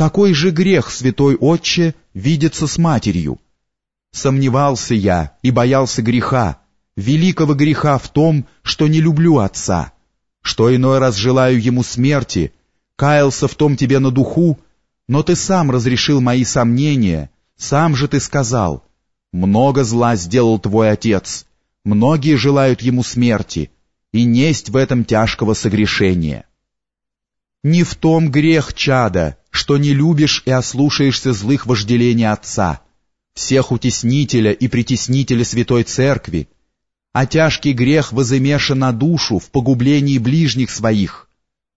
какой же грех, святой отче, видеться с матерью? Сомневался я и боялся греха, великого греха в том, что не люблю отца, что иной раз желаю ему смерти, каялся в том тебе на духу, но ты сам разрешил мои сомнения, сам же ты сказал, много зла сделал твой отец, многие желают ему смерти, и несть в этом тяжкого согрешения. Не в том грех, чада, что не любишь и ослушаешься злых вожделений отца, всех утеснителя и притеснителя Святой Церкви, а тяжкий грех возымеша на душу в погублении ближних своих.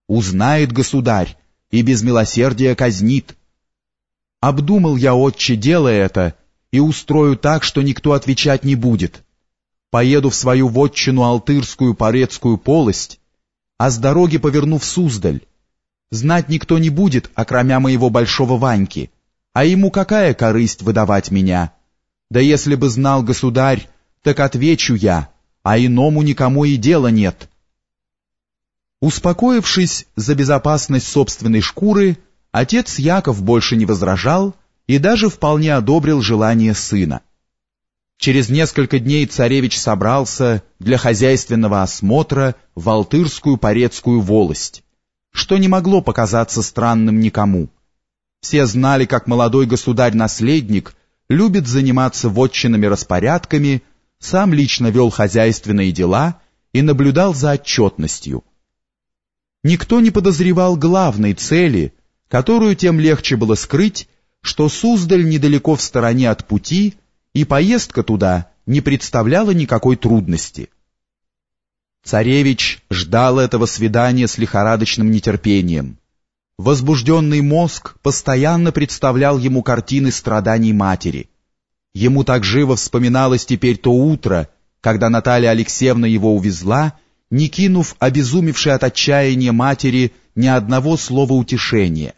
Узнает государь и без милосердия казнит. Обдумал я, отче, делая это, и устрою так, что никто отвечать не будет. Поеду в свою вотчину Алтырскую Порецкую полость, а с дороги поверну в Суздаль. Знать никто не будет, окромя моего большого Ваньки, а ему какая корысть выдавать меня? Да если бы знал государь, так отвечу я, а иному никому и дела нет. Успокоившись за безопасность собственной шкуры, отец Яков больше не возражал и даже вполне одобрил желание сына. Через несколько дней царевич собрался для хозяйственного осмотра в Алтырскую Порецкую волость, что не могло показаться странным никому. Все знали, как молодой государь-наследник любит заниматься вотчинными распорядками, сам лично вел хозяйственные дела и наблюдал за отчетностью. Никто не подозревал главной цели, которую тем легче было скрыть, что Суздаль недалеко в стороне от пути, и поездка туда не представляла никакой трудности. Царевич ждал этого свидания с лихорадочным нетерпением. Возбужденный мозг постоянно представлял ему картины страданий матери. Ему так живо вспоминалось теперь то утро, когда Наталья Алексеевна его увезла, не кинув обезумевшей от отчаяния матери ни одного слова утешения.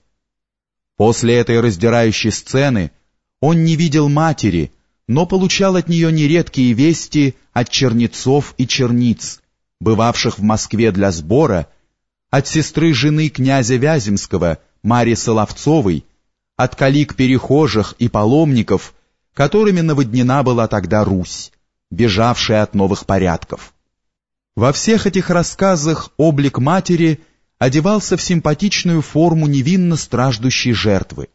После этой раздирающей сцены он не видел матери, но получал от нее нередкие вести от чернецов и черниц, бывавших в Москве для сбора, от сестры жены князя Вяземского, Марии Соловцовой, от калик перехожих и паломников, которыми наводнена была тогда Русь, бежавшая от новых порядков. Во всех этих рассказах облик матери одевался в симпатичную форму невинно страждущей жертвы.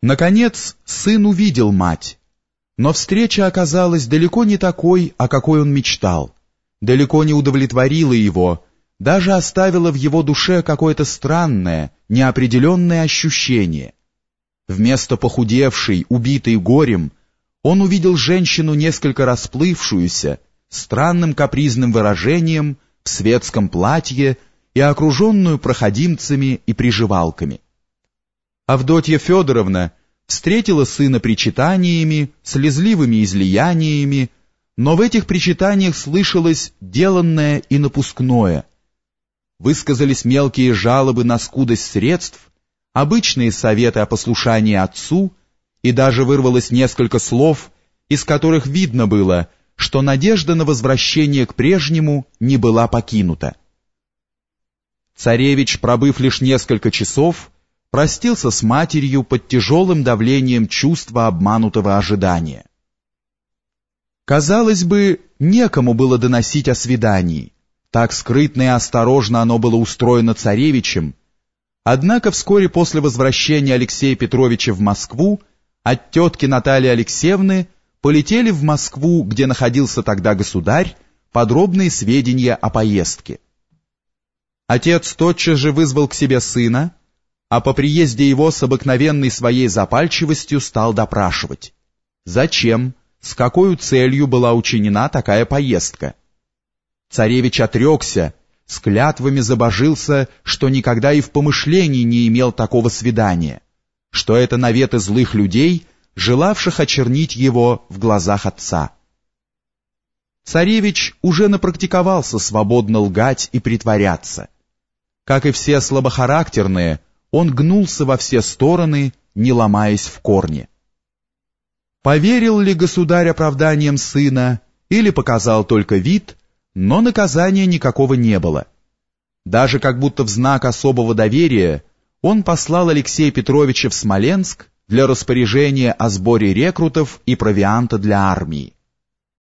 Наконец, сын увидел мать, но встреча оказалась далеко не такой, о какой он мечтал, далеко не удовлетворила его, даже оставило в его душе какое-то странное, неопределенное ощущение. Вместо похудевшей, убитой горем, он увидел женщину несколько расплывшуюся, странным капризным выражением, в светском платье и окруженную проходимцами и приживалками. Авдотья Федоровна встретила сына причитаниями, слезливыми излияниями, но в этих причитаниях слышалось деланное и напускное, высказались мелкие жалобы на скудость средств, обычные советы о послушании отцу, и даже вырвалось несколько слов, из которых видно было, что надежда на возвращение к прежнему не была покинута. Царевич, пробыв лишь несколько часов, простился с матерью под тяжелым давлением чувства обманутого ожидания. Казалось бы, некому было доносить о свидании, так скрытно и осторожно оно было устроено царевичем, однако вскоре после возвращения Алексея Петровича в Москву от тетки Натальи Алексеевны полетели в Москву, где находился тогда государь, подробные сведения о поездке. Отец тотчас же вызвал к себе сына, а по приезде его с обыкновенной своей запальчивостью стал допрашивать. Зачем, с какой целью была учинена такая поездка? Царевич отрекся, с клятвами забожился, что никогда и в помышлении не имел такого свидания, что это наветы злых людей, желавших очернить его в глазах отца. Царевич уже напрактиковался свободно лгать и притворяться. Как и все слабохарактерные, он гнулся во все стороны, не ломаясь в корне. Поверил ли государь оправданием сына или показал только вид, но наказания никакого не было. Даже как будто в знак особого доверия он послал Алексея Петровича в Смоленск для распоряжения о сборе рекрутов и провианта для армии.